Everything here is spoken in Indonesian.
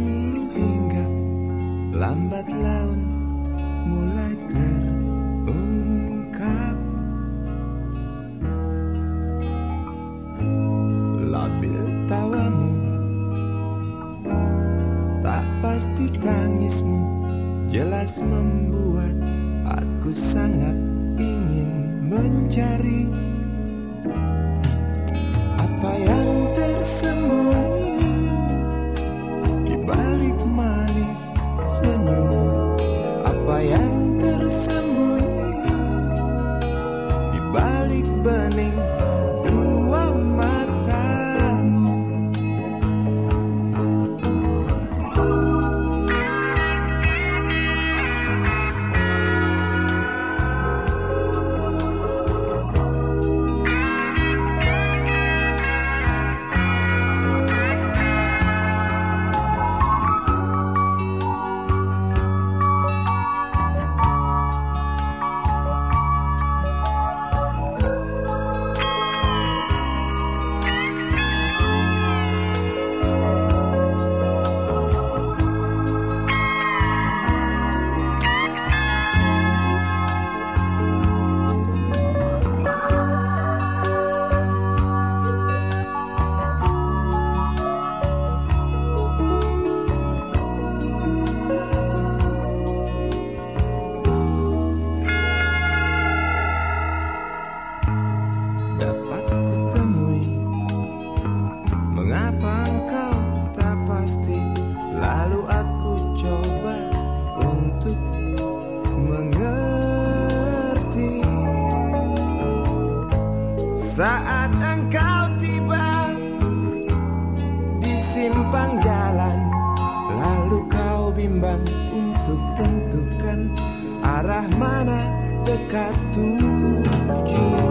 dulu hingga lambat laun mulai terungkap. Labil tawamu tak pasti tangismu jelas membuat aku sangat ingin mencari Saat engkau tiba di simpang jalan Lalu kau bimbang untuk tentukan arah mana dekat tujuan.